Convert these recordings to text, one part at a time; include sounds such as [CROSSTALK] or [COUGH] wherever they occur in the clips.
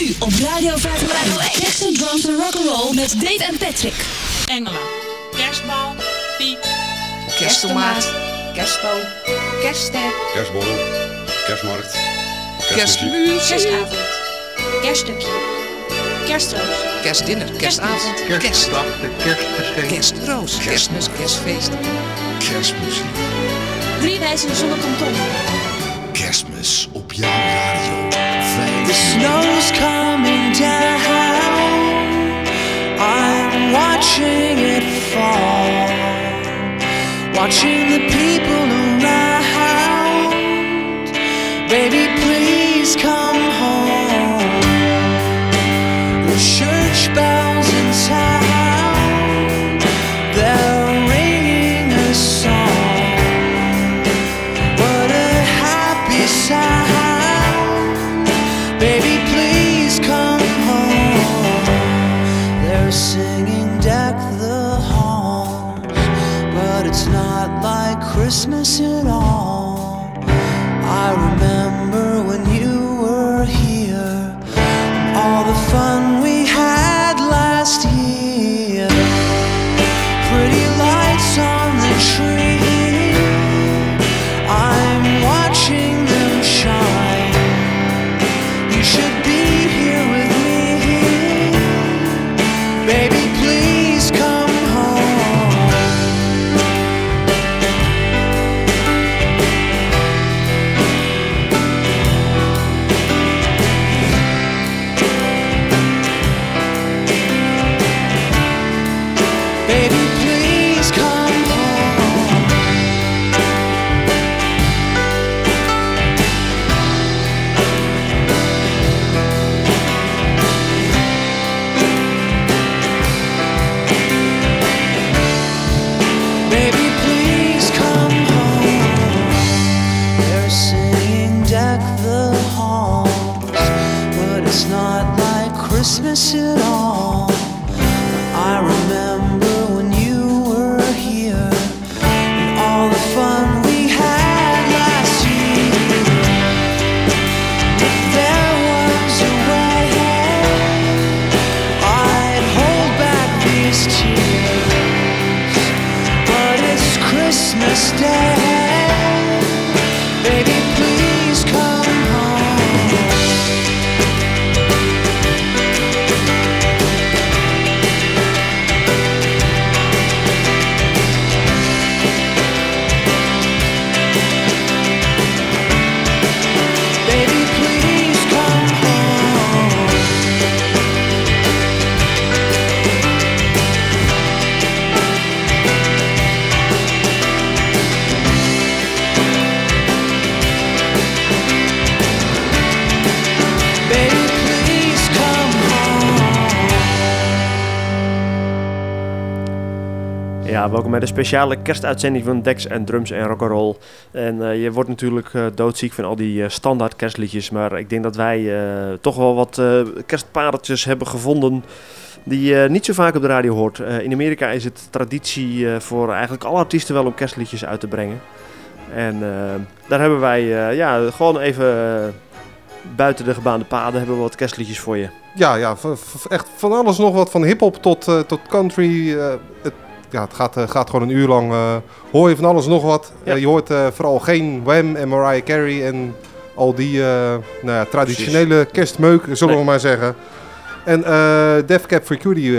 Nu op Radio 501. Texas Drums and Rock'n'Roll met Dave en Patrick. Engelen. Kerstbal. Piek. Kersttomaat, kerstboom, kerstster, Kerstborrel, kerstmarkt, kerstmuziek, Kerstavond. Kerststukje. Kerstroos. kerstdinner, kerstavond, kerst, Kerstdag, de kerstgeschenk. kerstroos, kerstmis, kerstfeest. Kerstmuziek. Drie wijzen zonder kanton. Kerstmis op jouw radio. Watching it fall Watching the people around. Baby, please come home. The church bells in town. Christmas at all. I remember de speciale kerstuitzending van Dex en Drums en Rock'n'Roll. En eh, je wordt natuurlijk eh, doodziek van al die eh, standaard kerstliedjes. Maar ik denk dat wij toch wel wat kerstpareltjes hebben gevonden die je niet zo vaak op de radio hoort. In Amerika is het traditie voor eigenlijk alle artiesten wel om kerstliedjes uit te brengen. En daar hebben wij ja, gewoon even buiten de gebaande paden hebben we wat kerstliedjes voor je. Ja, ja echt van alles nog wat. Van hip-hop tot, tot country. het, ja, het gaat, eh, gaat gewoon een uur lang. eh, hoor je van alles nog wat. Ja. Eh, je hoort vooral geen Wham en Mariah Carey en al die nou ja, traditionele kerstmeuk, zullen Nee. we maar zeggen. En Def Cap for Cutie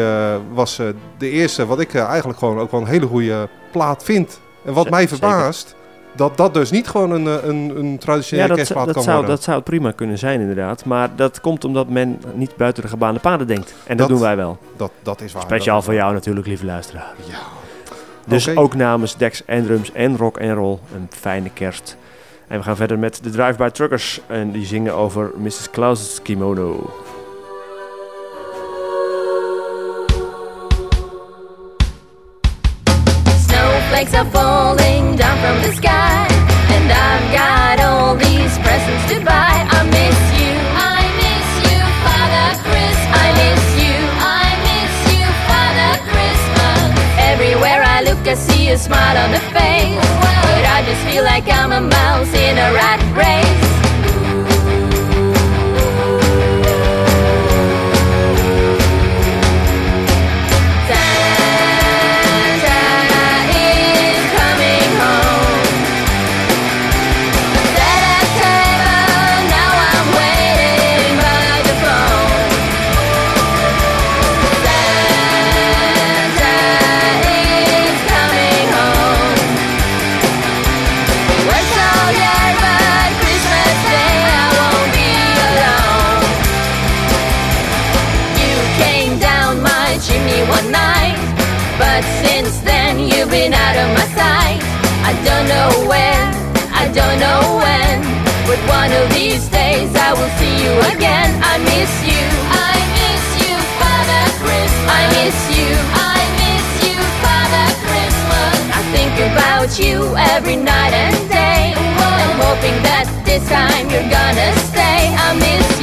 was de eerste wat ik eigenlijk gewoon ook wel een hele goede plaat vind. En wat Z- mij verbaast, dat dat dus niet gewoon een, eh, een, een traditionele Ja, dat, kerstplaat dat, kan zou, worden. dat zou het prima kunnen zijn inderdaad. Maar dat komt omdat men niet buiten de gebaande paden denkt. En dat, Dat- doen wij wel. Dat, dat is waar. Speciaal Dat- voor jou natuurlijk, lieve luisteraar. Ja. Dus ook namens Dex en Drums en Rock en Roll een fijne kerst. En we gaan verder met de Drive-By Truckers. En die zingen over Mrs. Claus' kimono. Snowflakes are falling from the sky, and I've got all these presents to buy. I miss you. I miss you, Father Christmas. I miss you. I miss you, Father Christmas. Everywhere I look, I see a smile on the face, but I just feel like I'm a mouse in a rat race. about you every night and day. I'm hoping that this time you're gonna stay. I miss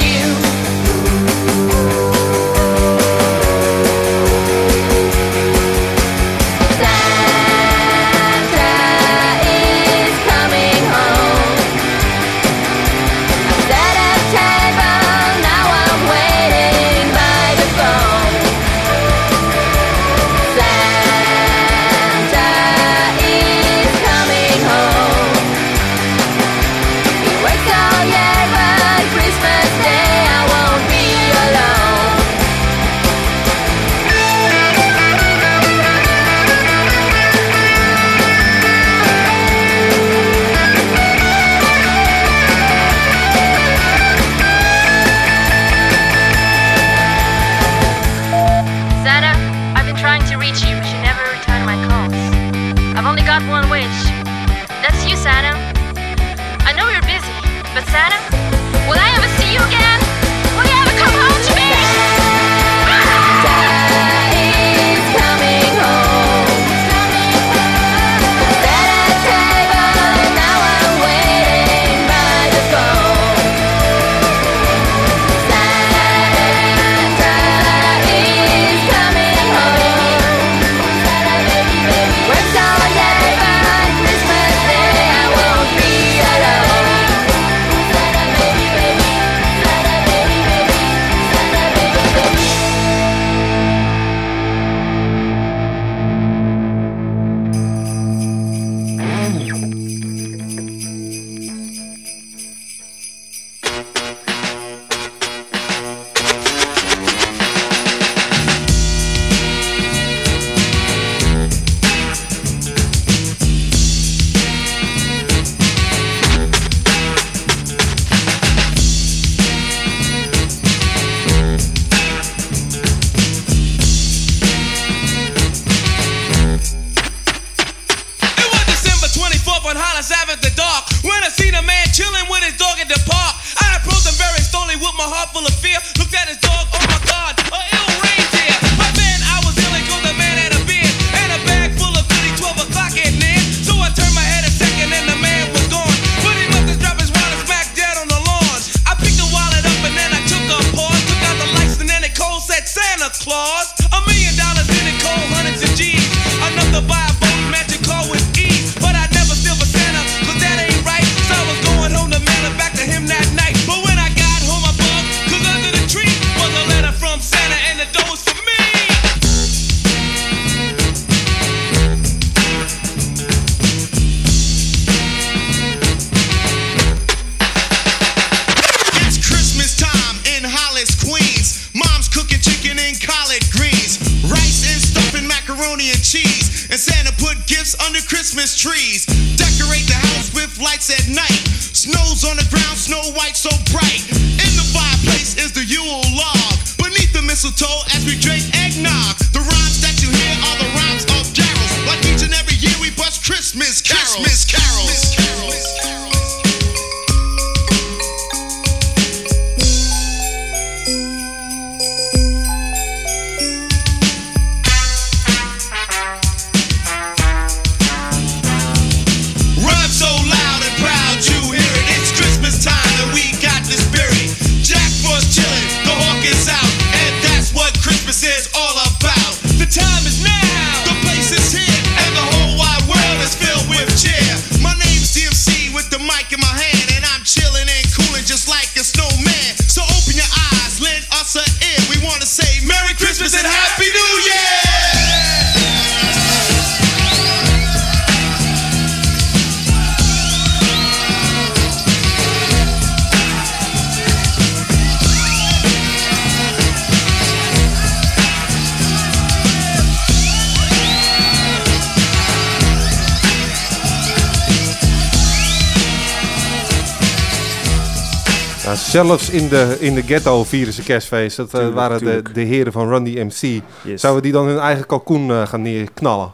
zelfs in de, in de ghetto vieren kerstfeest. Dat eh, waren. De, de heren van Randy MC. Zouden die dan hun eigen kalkoen eh, gaan neerknallen?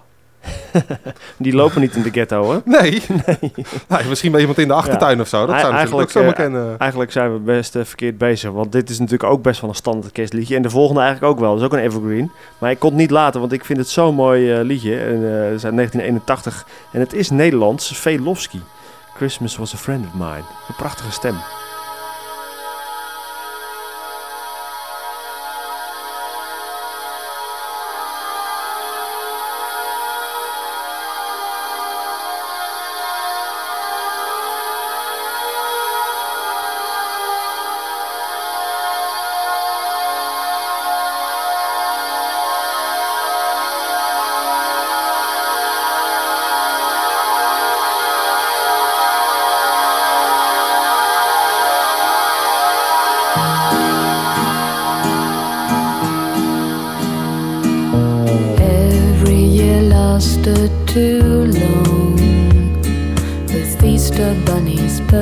[LAUGHS] die lopen niet in de ghetto, hoor. [LAUGHS] Nee. [LAUGHS] nee. Nou, misschien bij iemand in de achtertuin of zo. Dat zou natuurlijk. ook zo eh, kennen. Eigenlijk zijn we best verkeerd bezig. Want dit is natuurlijk ook best wel een standaard kerstliedje. En de volgende eigenlijk ook wel. Dat is ook een evergreen. Maar ik kon het niet laten, want ik vind het zo'n mooi liedje. En, uh, is uit 1981. En het is Nederlands. Velofsky. Christmas was a friend of mine. Een prachtige stem.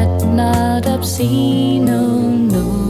let not obscene, oh no.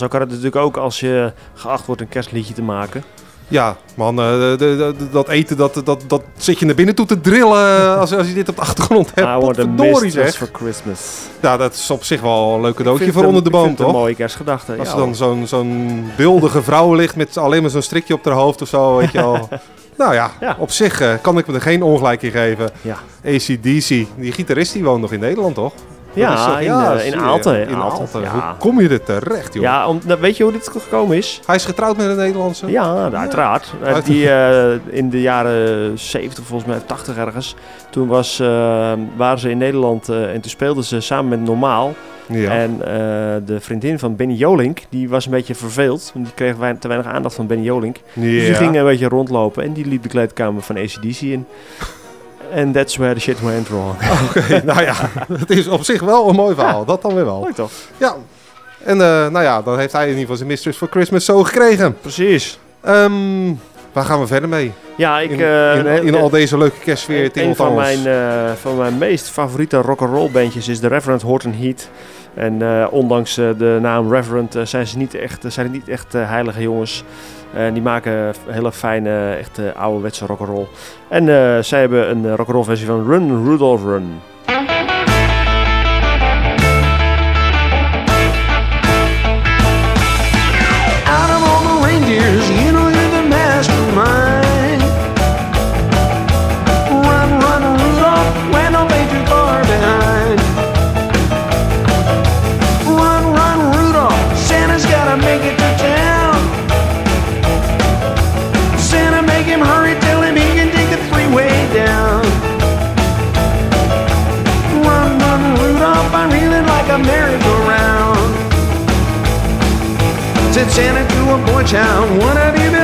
Zo kan het natuurlijk ook als je geacht wordt een kerstliedje te maken. Ja, man, eh, de, dat eten, dat, dat, dat zit je naar binnen toe te drillen als, als je dit op de achtergrond hebt. I want a Potverdorie, mistress zeg. for Christmas. Ja, dat is op zich wel een leuk cadeautje voor onder de boom, het een toch? mooie kerstgedachte, Als ja, er dan zo'n zo'n beeldige vrouw ligt met alleen maar zo'n strikje op haar hoofd of zo, weet je wel. [LAUGHS] nou ja, op zich eh, kan ik me er geen ongelijk in geven. Ja. ACDC, die gitarist die woont nog in Nederland, toch? Ja, in, eh, in Aalten, In Aalten, ja. Hoe kom je er terecht, joh? Ja, om, nou, weet je hoe dit gekomen is? Hij is getrouwd met een Nederlandse? Ja, nou, uiteraard. Uit- Die eh, in de jaren 70, volgens mij 80 ergens. Toen was, eh, waren ze in Nederland en toen speelden ze samen met Normaal. Ja. En de vriendin van Benny Jolink, die was een beetje verveeld. Want die kreeg te weinig aandacht van Benny Jolink. Dus die Ja. ging een beetje rondlopen en die liep de kleedkamer van ACDC in. En that's where the shit went wrong. [LAUGHS] Oké, nou ja, [LAUGHS] het is op zich wel een mooi verhaal. Dat dan weer wel. Mooi toch? Ja. En eh, nou ja, dan heeft hij in ieder geval zijn Mistress for Christmas zo gekregen. Precies. Ehm, waar gaan we verder mee? Ja, ik... In, eh, in al deze leuke kerstsfeer. Een, een van, mijn, eh, van mijn meest favoriete rock'n'roll bandjes is de Reverend Horton Heat. En eh, ondanks eh, de naam Reverend eh, zijn ze niet echt, zijn niet echt heilige jongens. En die maken hele fijne, echt eh, ouderwetse rock'n'roll. En zij hebben een rock'n'roll versie van Run Rudolph Run. Santa to a boy child, what have you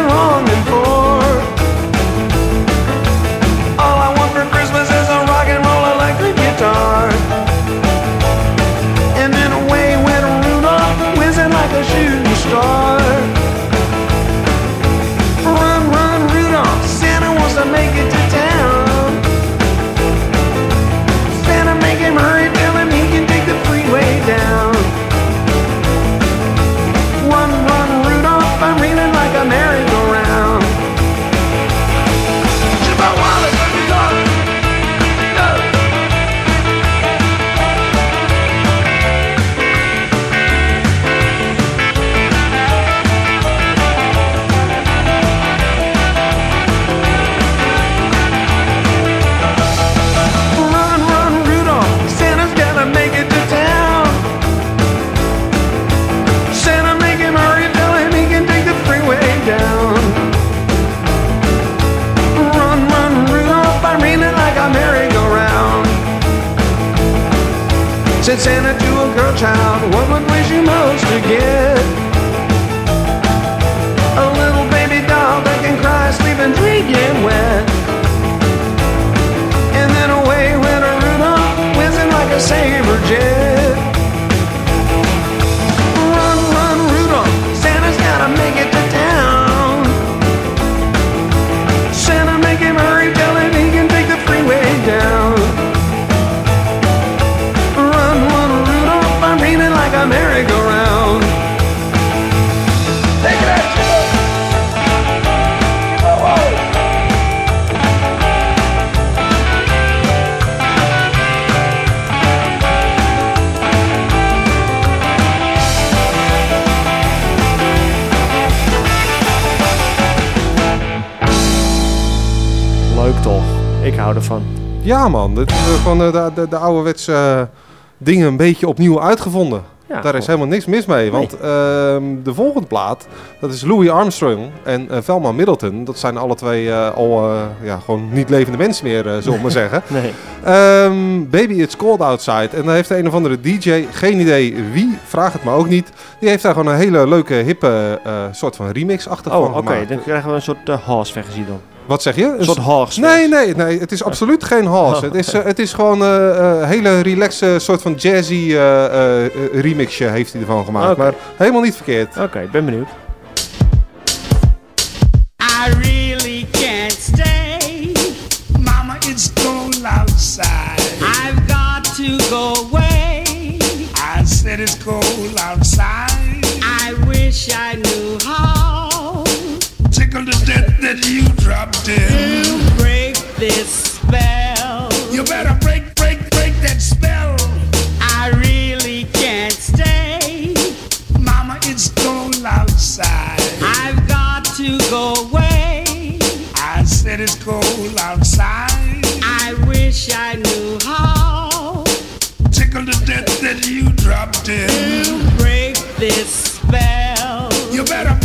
Said Santa to a girl child, what would wish you most to get? A little baby doll that can cry, sleep, and dream get wet. And then away went a Rudolph, whizzing like a saber jet. Ja man, dit is eh, gewoon eh, de, de, de ouderwetse eh, dingen een beetje opnieuw uitgevonden. Ja, Daar is helemaal niks mis mee. Want ehm, de volgende plaat, dat is Louis Armstrong en Velma Middleton. Dat zijn alle twee al ja, gewoon niet levende mensen meer, zullen we maar [LAUGHS] zeggen. Nee. Ehm, Baby It's Cold Outside. En dan heeft een of andere DJ, geen idee wie, vraag het me ook niet. Die heeft daar gewoon een hele leuke, hippe soort van remix-achtig Oh, van oké. Dan krijgen we een soort uh, house-versie dan. Wat zeg je? Een soort horse. Nee, nee, nee. Het is absoluut oh. geen horse. Oh. Het, is, eh, het is gewoon een uh, hele relaxe soort van jazzy uh, remixje heeft hij ervan gemaakt. Maar helemaal niet verkeerd. Oké, ik ben benieuwd. I really can't stay. Mama, it's cold outside. I've got to go away. I said it's cold outside. I wish I knew how. tickle to death that you dropped in. To break this spell, you better break, break, break that spell. I really can't stay. Mama, it's cold outside. I've got to go away. I said it's cold outside. I wish I knew how. Tickle to death that you dropped in. To break this spell, you better.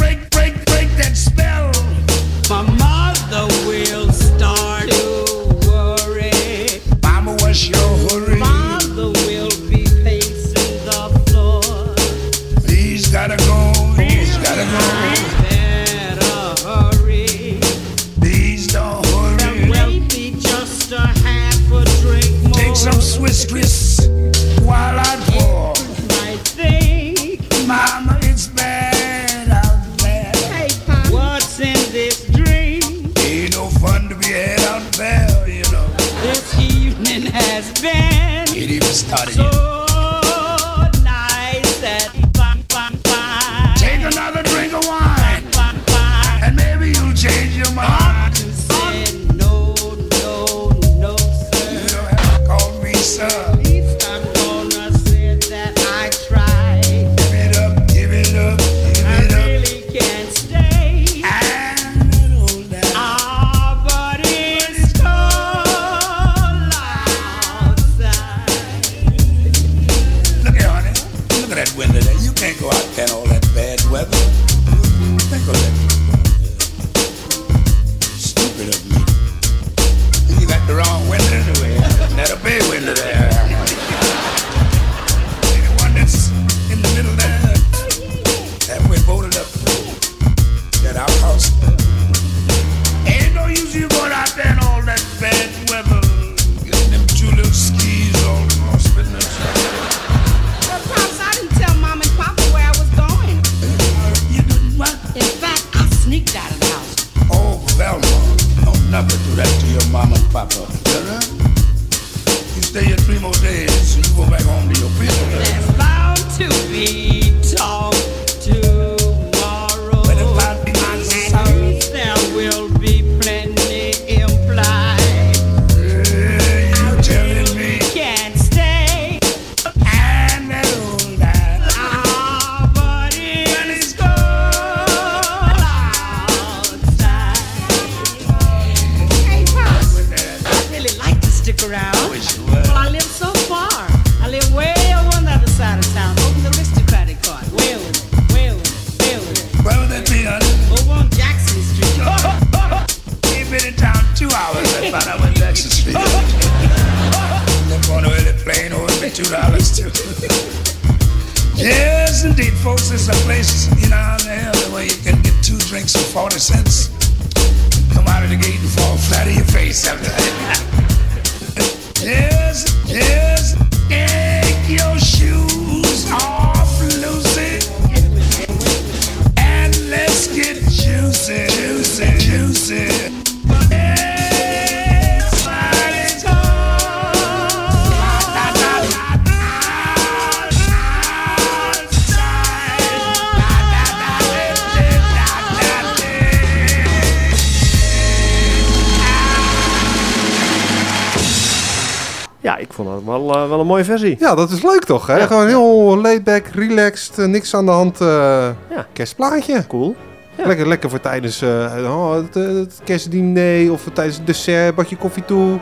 wel, eh, wel een mooie versie. Ja, dat is leuk toch? Hè? Gewoon heel laidback, relaxed, eh, niks aan de hand. Eh, kerstplaatje. Cool. Lekker, lekker voor tijdens oh, het, het, kerstdiner of tijdens het dessert, badje koffie toe.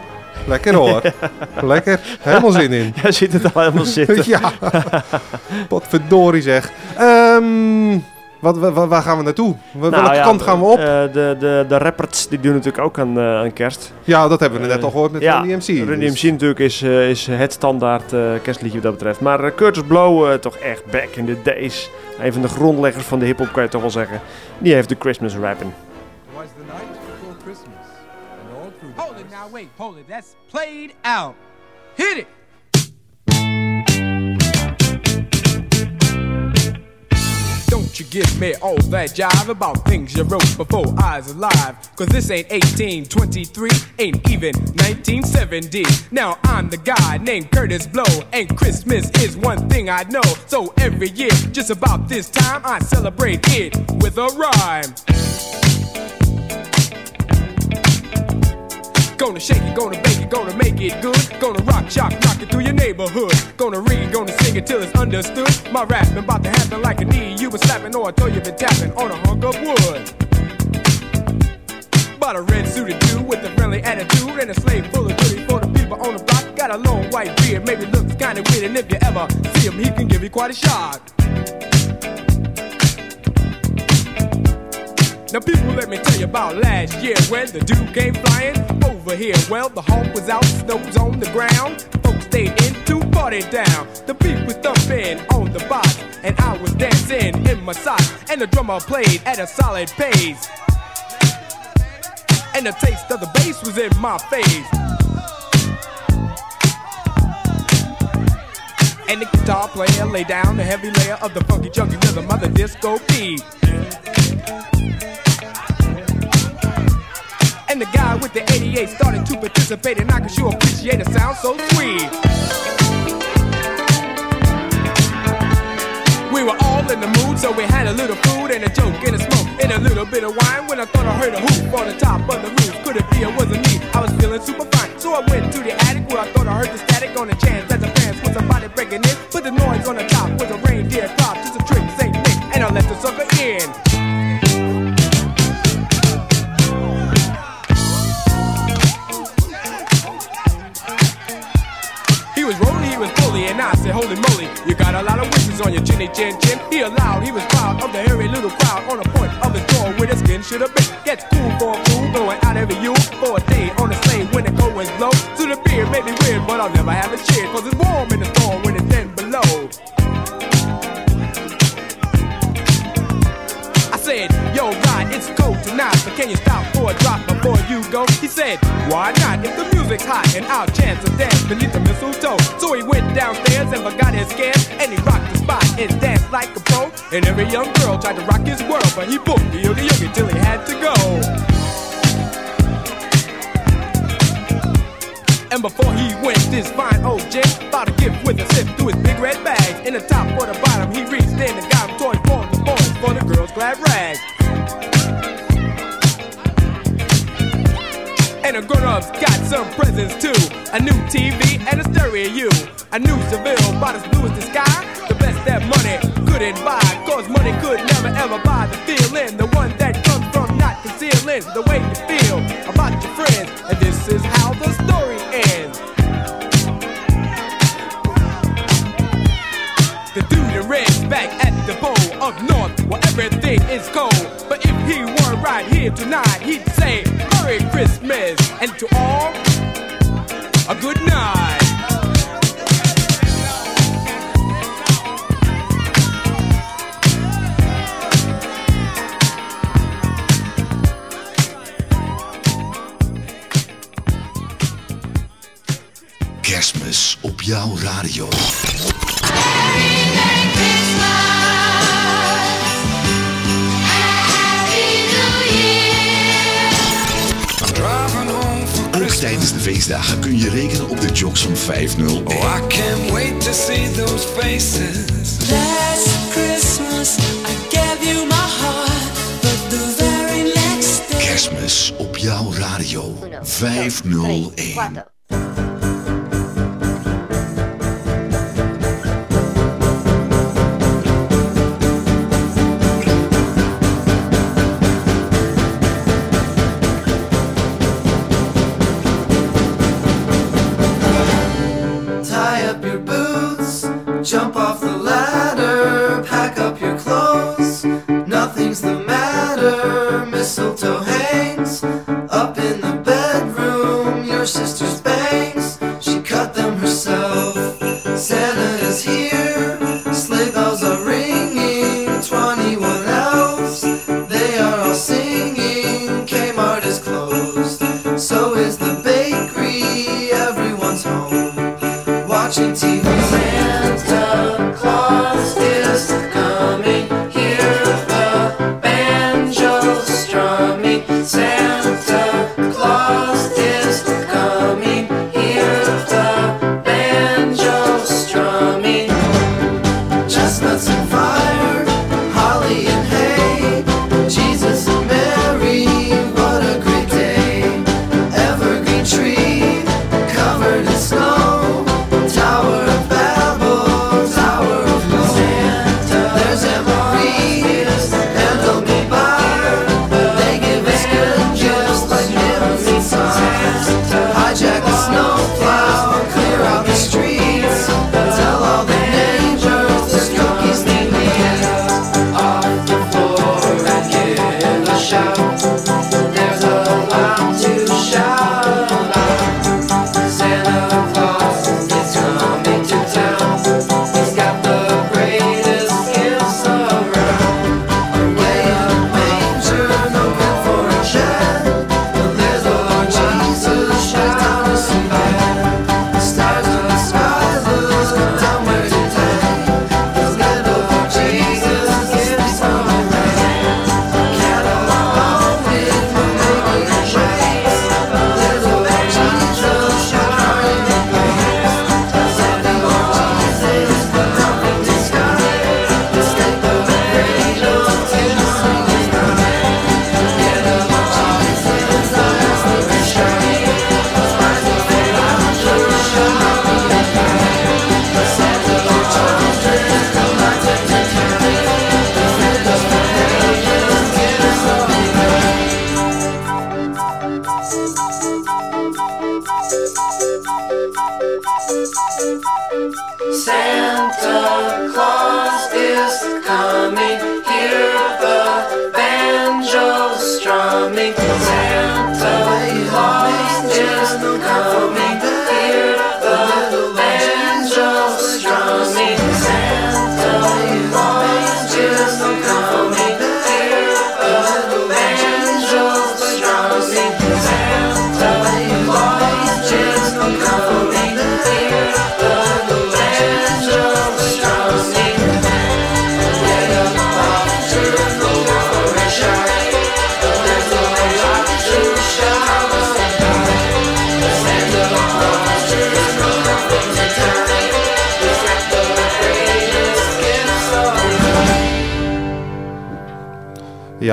Lekker hoor. [LAUGHS] Lekker. Helemaal zin in. [LAUGHS] Jij ja, ziet het al helemaal [LAUGHS] zitten. ja. Wat verdorie zeg. Ehm... Wat, waar gaan we naartoe? Welke nou kant gaan we op? Eh, de, de, de rappers die doen natuurlijk ook aan, eh, aan kerst. Ja, dat hebben we net eh, al gehoord met ja, Run DMC. Run dus. Natuurlijk is, is het standaard kerstliedje wat dat betreft. Maar Curtis Blow, toch echt back in the days. Een van de grondleggers van de hip-hop, kan je toch wel zeggen. Die heeft de Christmas rapping. Was the night before Christmas and all through the Hold it now, wait, hold it. That's played out. Hit it! Don't you give me all that jive about things you wrote before I was alive. Cause this ain't 1823, ain't even 1970. Now I'm the guy named Curtis Blow, and Christmas is one thing I know. So every year, just about this time, I celebrate it with a rhyme. Gonna shake it, gonna bake it, gonna make it good. Gonna rock, shock, rock it through your neighborhood. Gonna read, gonna sing it till it's understood. My rapping about to happen like a knee you been slapping or I throw you been tapping on a hunk of wood. Bought a red suited dude with a friendly attitude and a slave full of goodies for the people on the block. Got a long white beard, maybe looks kinda weird, and if you ever see him, he can give you quite a shock. Now, people, let me tell you about last year when the dude came flying over here. Well, the hawk was out, snow was on the ground. Folks stayed in to party down. The beat was thumping on the box, and I was dancing in my socks. And the drummer played at a solid pace. And the taste of the bass was in my face. And the guitar player laid down the heavy layer of the funky junky rhythm of the disco beat. Guy with the 88 started to participate, and I could sure appreciate a sound so sweet. We were all in the mood, so we had a little food and a joke and a smoke and a little bit of wine. When I thought I heard a hoop on the top of the roof, could it be it wasn't me? I was feeling super fine, so I went to the attic where I thought I heard the static on the chance that the fans was somebody breaking in. Put the noise on the Holy moly, you got a lot of wishes on your chinny chin chin. He allowed, he was proud of the hairy little crowd on the point of the jaw where the skin should have been. Gets cool for a fool, going out every you for a day on the sleigh when the cold winds blow. To the beer may be weird, but I'll never have a cheer, cause it's warm in the it's but can you stop for a drop before you go? He said, why not? If the music's hot and our chance to dance beneath the mistletoe. So he went downstairs and forgot his scares, and he rocked the spot and danced like a pro. And every young girl tried to rock his world, but he booked the yogi yogi till he had to go. And before he went, this fine old gent bought a gift with a sip through his big red bag. In the top or the bottom, he reached in and got him toys for the boys, for the girls' glad rags. And the grown-ups got some presents too. A new TV and a stereo. You. A new Seville, about as blue as the sky. The best that money couldn't buy. Cause money could never ever buy the feeling. The one that comes from not concealing the way you feel about your friends. And this is how the story ends. Up north where everything is cold. But if he were right here tonight, he'd say Merry Christmas and to all a good night. Kerstmis op jouw radio. Tijdens de feestdagen kun je rekenen op de jocks van 501. Oh, I can't wait to see those faces. Last Christmas I gave you my heart, but the very next day. Kerstmis op jouw radio. 501. under mistletoe.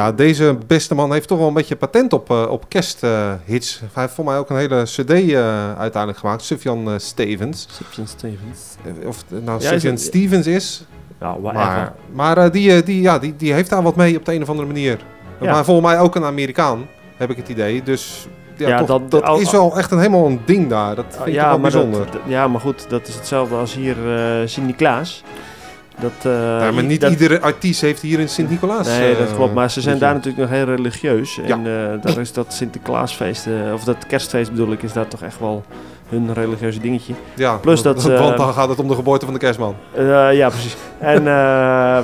Ja, deze beste man heeft toch wel een beetje patent op, eh, op kersthits. hij heeft voor mij ook een hele cd eh, uiteindelijk gemaakt. Sufjan eh, Stevens. Sufjan Stevens. Of nou Ja, Sufjan Stevens is. Ja, maar maar die, die, ja, die, die heeft daar wat mee op de een of andere manier. Ja. Maar volgens mij ook een Amerikaan, heb ik het idee. Dus ja, Ja, toch, dat- dat, al- is wel echt een, helemaal een ding daar. Dat vind ik wel bijzonder. dat- ja, maar goed, dat is hetzelfde als hier eh Sint-Niklaas. Dat, eh, ja, maar niet dat- iedere artiest heeft hier een Sint-Nicolaas. Nee, dat eh, klopt. Maar ze zijn daar natuurlijk nog heel religieus. Ja. En eh, daar is dat Sinterklaasfeest, of dat kerstfeest bedoel ik, is daar toch echt wel hun religieuze dingetje. Ja, Plus dat... [LAUGHS] want dan gaat het om de geboorte van de kerstman. ja, precies. En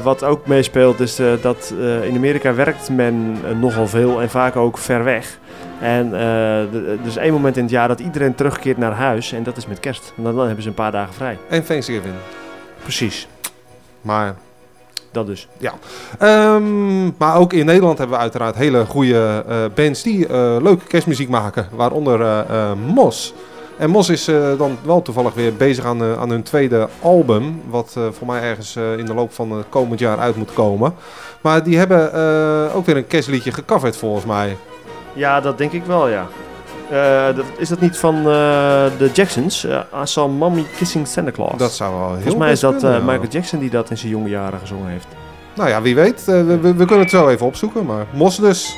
wat ook meespeelt is dat in Amerika werkt men nogal veel en vaak ook ver weg. En er is één moment in het jaar dat iedereen terugkeert naar huis en dat is met kerst. En dan, dan hebben ze een paar dagen vrij. En Thanksgiving. Precies. Maar Dat dus. Ja. Ehm, maar ook in Nederland hebben we uiteraard hele goede eh, bands die eh, leuke kerstmuziek maken. Waaronder eh, Mos. En Mos is dan wel toevallig weer bezig aan, aan hun tweede album. Wat voor mij ergens in de loop van het komend jaar uit moet komen. Maar die hebben ook weer een kerstliedje gecoverd volgens mij. Ja, dat denk ik wel, ja. Eh, dat, is dat niet van eh, de Jacksons? Eh, I Saw Mommy Kissing Santa Claus. Dat zou wel heel Volgens mij is dat kunnen. Michael Jackson die dat in zijn jonge jaren gezongen heeft. Nou ja, wie weet. We, we, we kunnen het zo even opzoeken. Maar Mos dus.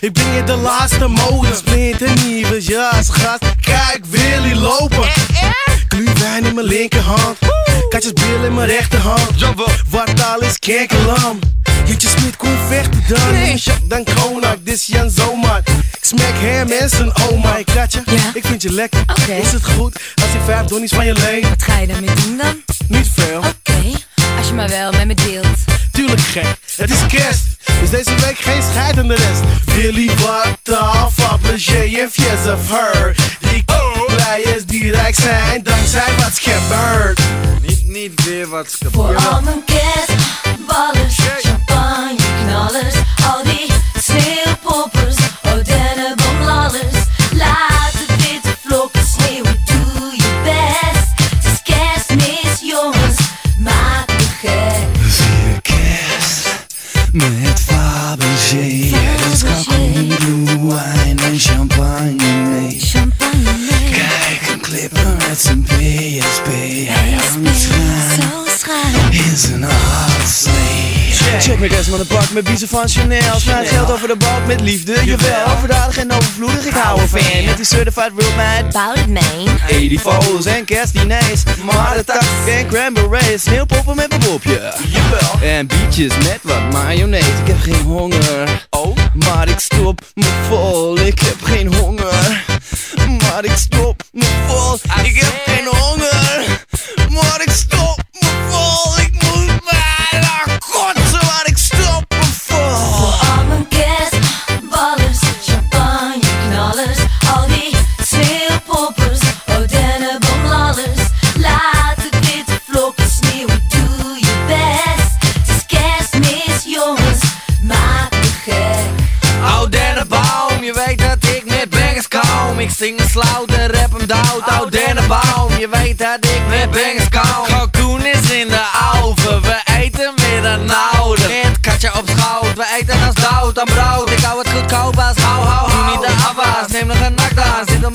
Ik ben hier de laatste mode. Splinter nieuwe jas, gast. Kijk, Willy lopen. Gluwijn in mijn linkerhand. Katjes bil in mijn rechterhand. Wat al is kerkelam. Jeetje Smit kon vechten dan. Nee. Dan konak, dit Jan Zomaar. Ik smek hem en zijn oma. Ik katje, ik vind je lekker. Is het goed als ik vijf donnies van je leen? Wat ga je daarmee doen dan? Niet veel. Oké, als je maar wel met me deelt. Tuurlijk gek, het is kerst. Dus deze week geen scheid aan de rest. Willy, wat af, appeltje en fies of her. Die blij is die rijk zijn dankzij wat's gebeurd. Niet, niet weer wat's Voor al mijn kerstballers, champagneknallers, al die sneeuwpoppers, met Fabergé. Dus kalkoen, wijn en champagne mee. Kijk, een clipper met zijn PSP. Hij hangt schuin in zijn hartslee. Check me kerst met een pak met biezen van Chanel. Smijt geld over de balk met liefde, jawel. Overdadig en overvloedig, ik hou ervan. Met die certified real man. Bout it, man. 80 foto's en kerstdiners. Maar de tax en cranberries. Sneeuwpoppen met mijn popje. Jawel. En bietjes met wat mayonaise. Ik heb geen honger. Oh. Maar ik stop me vol. Ik heb geen honger. Maar ik stop me vol. Ik heb geen honger.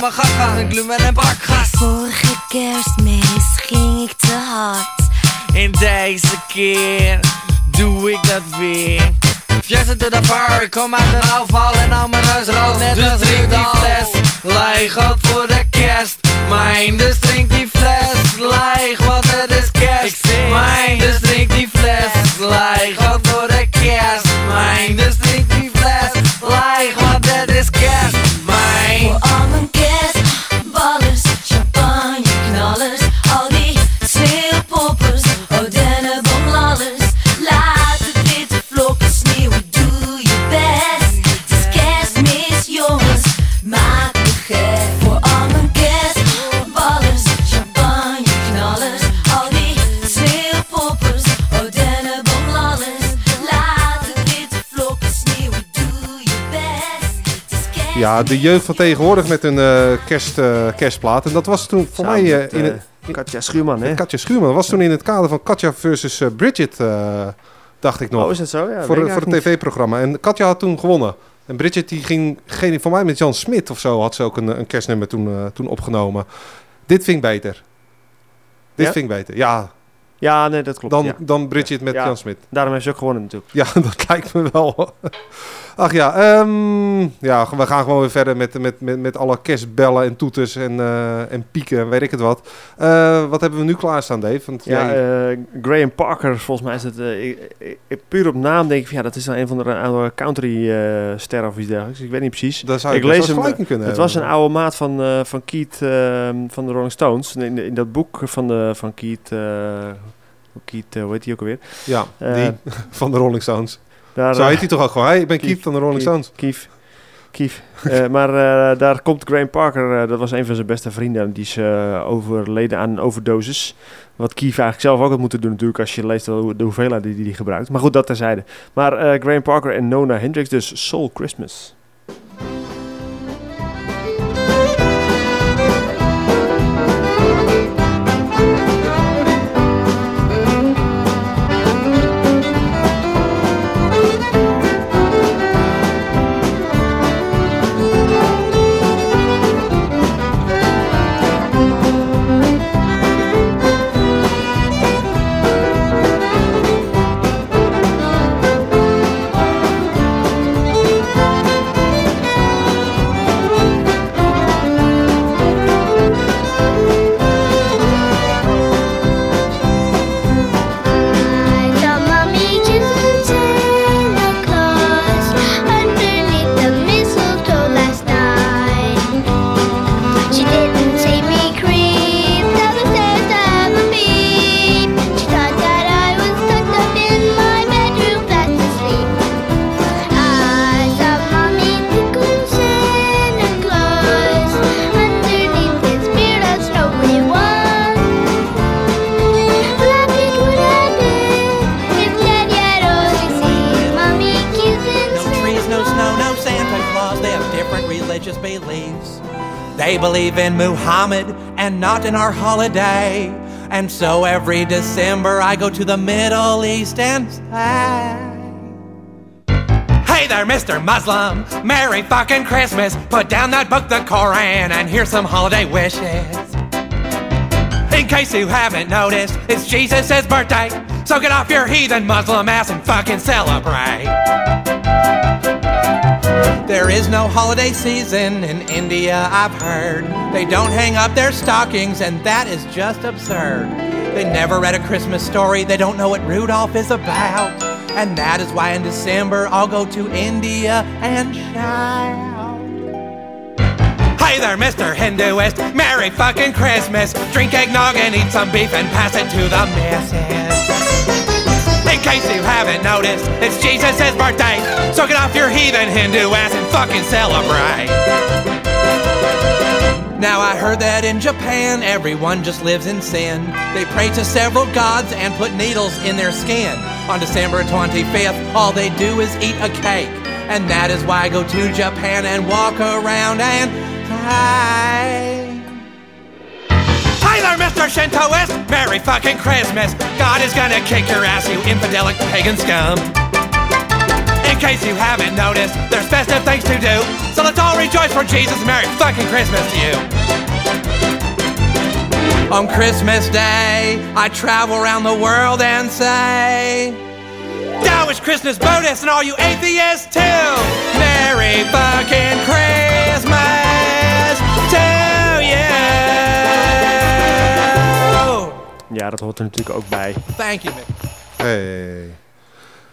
Nakdaar. Zit op mijn gaga, een glumen en bakgas. Vorige kerstmis ging ik te hard. En deze keer doe ik dat weer. Flessen to the bar, kom uit de afval en al mijn neus rood net dus als drink die fles leeg, ook voor de kerst. Mijn, dus drink die fles leeg, want het Ja, de jeugd van tegenwoordig met een eh, kerst, eh, kerstplaat. En dat was toen voor Samen mij eh, met, in het... Katja Schuurman, hè? Katja Schuurman. Dat was toen in het kader van Katja versus Bridget, dacht ik nog. Oh, is dat zo? Ja, voor voor het tv-programma. En Katja had toen gewonnen. En Bridget die ging, geen, voor mij met Jan Smit of zo, had ze ook een, een kerstnummer toen, toen opgenomen. Dit vind ik beter. Dit Ja? vind ik beter, ja. Ja, nee, dat klopt. Dan, ja. dan Bridget met Ja, Jan Smit. Daarom heeft ze ook gewonnen natuurlijk. Ja, [LAUGHS] dat lijkt me wel. Ach ja, ehm, ja, we gaan gewoon weer verder met, met, met, met alle kerstbellen en toeters en, eh, en pieken en weet ik het wat. Eh, wat hebben we nu klaarstaan, Dave? Want Ja, jij- eh, Graham Parker, volgens mij is het... ik- ik- puur op naam denk ik van ja, dat is dan een van de country eh ster of iets dergelijks. Ik weet niet precies. Daar zou je ik lees hem. kunnen het hebben. was een oude maat van, van Keith eh, van de Rolling Stones. In, in dat boek van, de, van Keith... Keith, hoe heet die ook alweer? Ja, die [LAUGHS] van de Rolling Stones. Daar, Zo eh, heet hij toch ook gewoon? Hey, ik ben Keith van de Rolling Stones. Keith. Keith. Eh, maar eh, daar komt Graham Parker, dat was een van zijn beste vrienden. Die is overleden aan een overdosis. Wat Keith eigenlijk zelf ook had moeten doen natuurlijk als je leest de, de hoeveelheid die hij gebruikt. Maar goed, dat terzijde. Maar Graham Parker en Nona Hendricks, dus Soul Christmas. Believe in Muhammad and not in our holiday. And so every December I go to the Middle East and say, Hey there, Mr. Muslim. Merry fucking Christmas. Put down that book, the Koran, and here's some holiday wishes. In case you haven't noticed, it's Jesus' birthday. So get off your heathen Muslim ass and fucking celebrate. There is no holiday season in India, I've heard. They don't hang up their stockings, and that is just absurd. They never read a Christmas story, they don't know what Rudolph is about. And that is why in December I'll go to India and shout. Hey there, Mr. Hinduist. Merry fucking Christmas. Drink eggnog and eat some beef and pass it to the missus. In case you haven't noticed, it's Jesus' birthday. So get off your heathen Hindu ass and fucking celebrate. Now I heard that in Japan everyone just lives in sin. They pray to several gods and put needles in their skin. On December 25th, all they do is eat a cake. And that is why I go to Japan and walk around and die. There, Mr. Shintoist! Merry fucking Christmas! God is gonna kick your ass, you infidelic pagan scum! In case you haven't noticed, there's festive things to do, so let's all rejoice for Jesus! Merry fucking Christmas to you! On Christmas Day, I travel around the world and say, Dowish Christmas bonus and all you atheists too! Merry fucking Christmas Ja, dat hoort er natuurlijk ook bij. Thank you, man. Hey.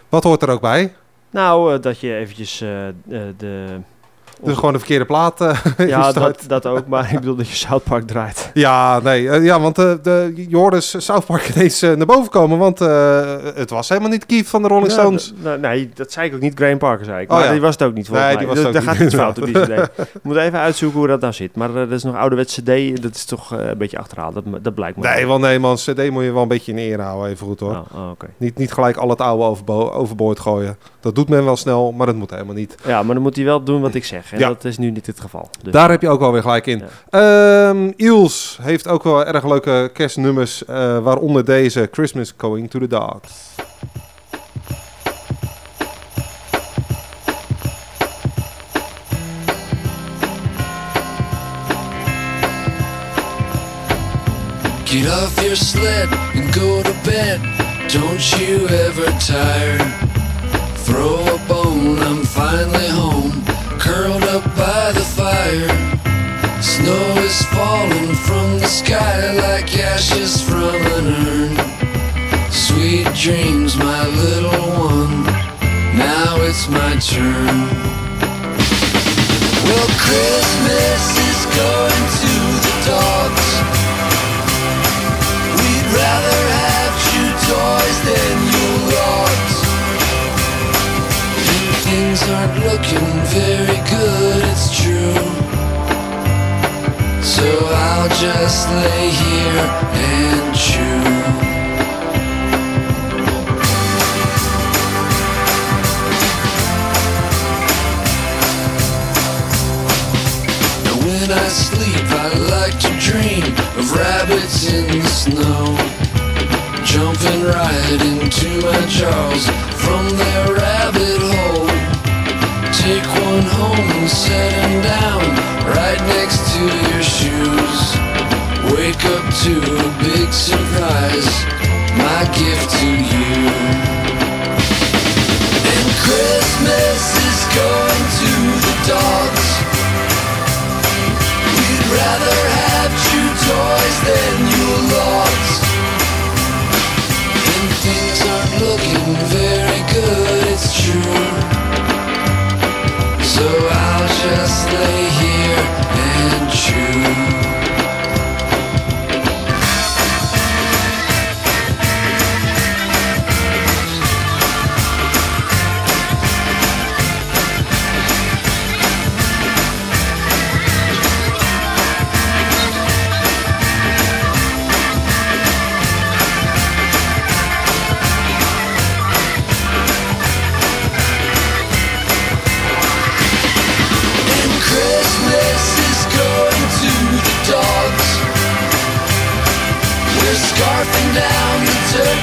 Wat hoort er ook bij? Nou, eh, dat je eventjes eh, eh, de... Dus gewoon de verkeerde plaat eh, [LAUGHS] Ja, dat, dat ook, maar ik bedoel dat je South Park draait. Ja, nee, eh, ja, want eh, de, je hoorde S- South Park ineens naar boven komen, want het was helemaal niet Keith van de Rolling Ja, Stones. d- nou, nee, dat zei ik ook niet. Graham Parker zei ik. Oh, maar ja. die was het ook niet volgens Nee, mij. die was Daar niet. gaat iets fout op die cd. We moeten even uitzoeken hoe dat nou zit. Maar dat is nog ouderwetse cd. Dat is toch een beetje achterhaald. Dat, dat blijkt me. Nee, wel nee man, CD moet je wel een beetje in ere houden, even goed hoor. Oh, oh, niet, niet gelijk al het oude overbo overboord gooien. Dat doet men wel snel, maar dat moet helemaal niet. Ja, maar dan moet hij wel doen wat ik zeg. En Ja. dat is nu niet het geval. Dus- Daar heb je ook wel weer gelijk in. Ehm Iels heeft ook wel erg leuke kerstnummers, eh, waaronder deze Christmas Going to the Dogs. Get off your sled and go to bed. Don't you ever tire. Throw a bone, I'm finally home. Up by the fire. Snow is falling from the sky like ashes from an urn. Sweet dreams, my little one. Now it's my turn. Well, Christmas is going to the dogs. We'd rather have chew toys than your logs. And things aren't looking very good, just lay here and chew. When I sleep, I like to dream of rabbits in the snow. Jumping right into my jaws from their rabbit hole. Take one home and set him down right next to your shoes. Wake up to a big surprise, my gift to you. And Christmas is going to the dogs. We'd rather have chew toys than your logs. And things aren't looking very good, it's true. So I'll just lay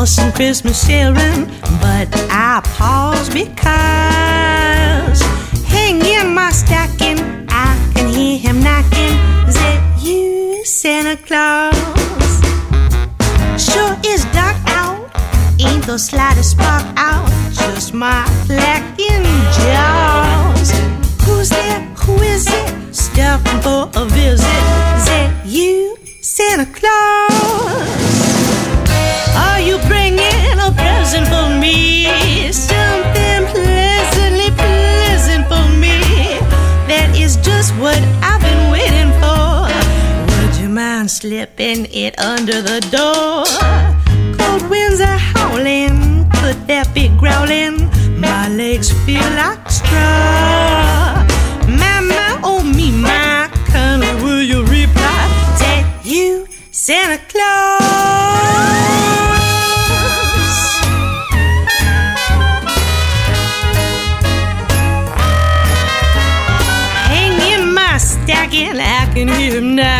for some Christmas sharing, but I pause because hanging my stocking, I can hear him knocking. Is it you, Santa Claus? Sure is dark out, ain't the slightest spark out, just my lacking jaws. Who's there? Who is it? Stopping for a visit. Is it you, Santa Claus? Slipping it under the door? Cold winds are howling, could that be growling? My legs feel like straw. Mama, oh me, my kindly will you reply? That you, Santa Claus. I can hear him knocking.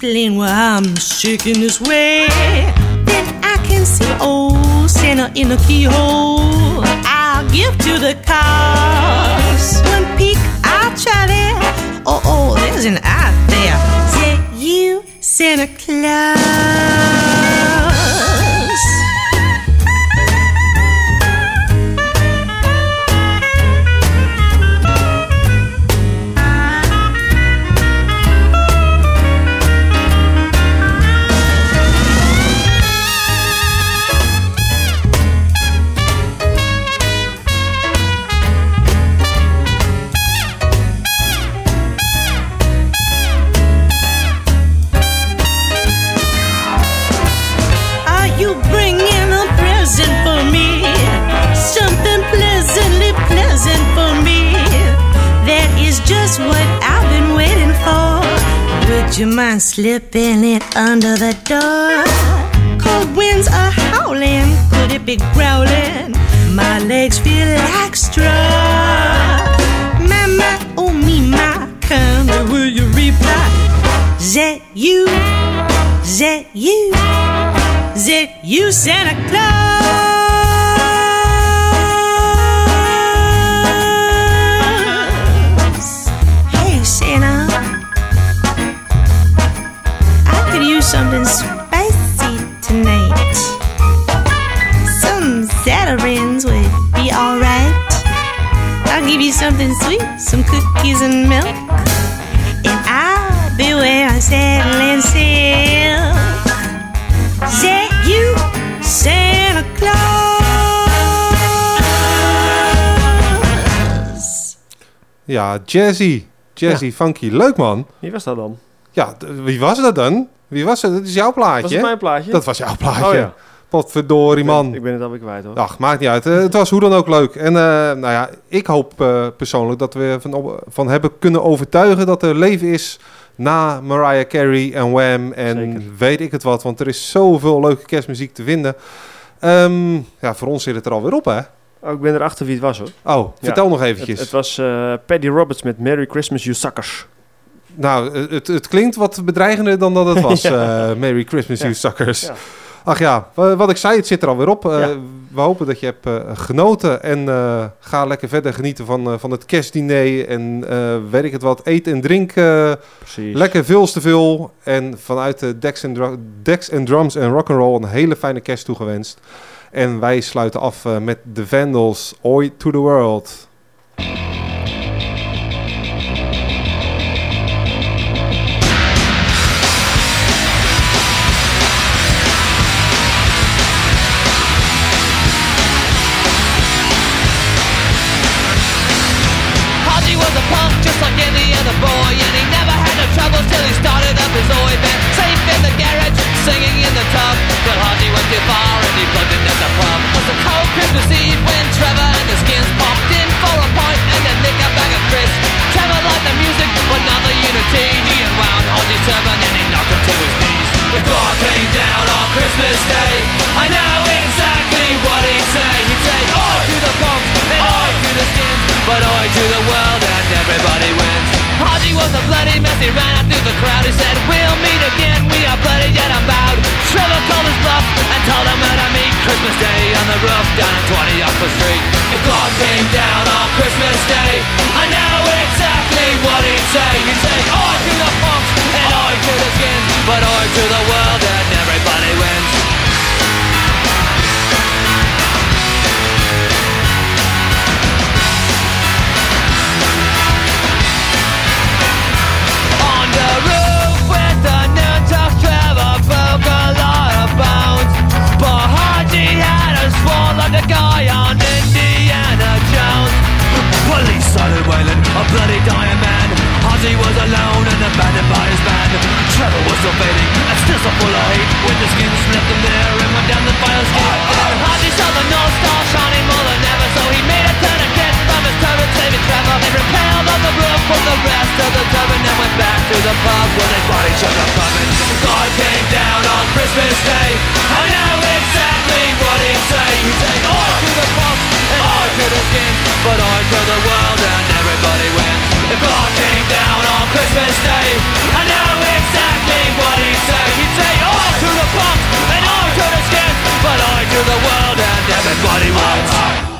explain why I'm shaking this way. Then I can see old Santa in a keyhole. I'll give to the cause. One peek, I'll try there. Oh, oh, there's an eye there. Say you, Santa Claus. You mind slipping it under the door? Cold winds are howling, could it be growling? My legs feel like straw. Mama, oh me, my kind, will you reply? Is That you, Is that you. Is it you, Santa Claus? Ja, Jazzy. Jazzy Funky. Leuk man. Wie was dat dan? Ja, wie was dat dan? Wie was het? Dat is jouw plaatje. Was het mijn plaatje? Dat was jouw plaatje. Oh ja. Potverdorie man. Ik ben het alweer kwijt hoor. Ach, maakt niet uit. Eh, het was hoe dan ook leuk. En eh, nou ja, ik hoop eh, persoonlijk dat we van, van hebben kunnen overtuigen dat er leven is na Mariah Carey en Wham en weet ik het wat. Want er is zoveel leuke kerstmuziek te vinden. Ehm, ja, voor ons zit het er alweer op hè. Oh, ik ben erachter wie het was hoor. Oh, vertel nog eventjes. Het, het was eh, Paddy Roberts met Merry Christmas You Suckers. Nou, het, het klinkt wat bedreigender dan dat het [LAUGHS] was. Ja. eh, Merry Christmas, you suckers. Ach ja, wa- wat ik zei, het zit er alweer op. Eh. We hopen dat je hebt eh, genoten. En eh, ga lekker verder genieten van, eh, van het kerstdiner. En eh weet het wat, eet en drink. eh, Precies. lekker veel te veel. En vanuit de Dex and, Dex and Drums en Rock'n'Roll een hele fijne kerst toegewenst. En wij sluiten af eh, met The Vandals, Oi to the World. He ran out through the crowd He said, we'll meet again, we are bloody yet unbowed Trevor called his bluff and told him where to meet Christmas Day on the roof down at 20 Oxford Street. If God came down on Christmas Day I know exactly what he'd say. He'd say, Oi to the punks and Oi to the skins But Oi to the world and everybody wins silent wailing A bloody dying man. Ozzy was alone and abandoned by his band. Trevor was so fading and still so full of hate. When the skin slipped him there and went down the fire escape Ozzy saw the North Star shining more than ever So he made a turn again from his turret saving Trevor. They repelled on the roof for the rest of the turret And went back to the pub where they fought each other pumping God came down on Christmas Day. I know exactly what he'd say He'd say, oh, to the pub I could have king, but I for the world and everybody wins. If I came down on Christmas Day, I know exactly what he'd say. He'd say I to the pumps, and I to the skins, but I to the world and everybody wins.